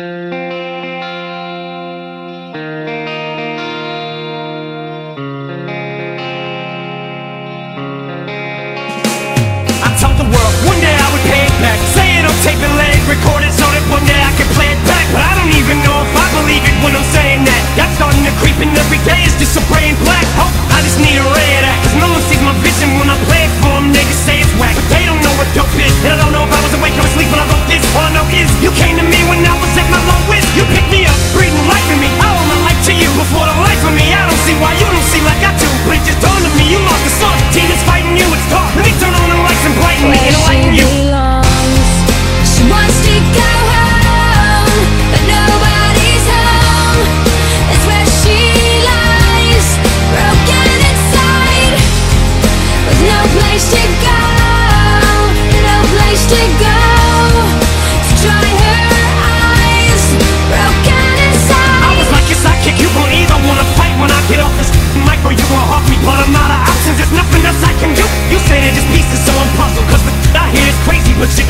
I But you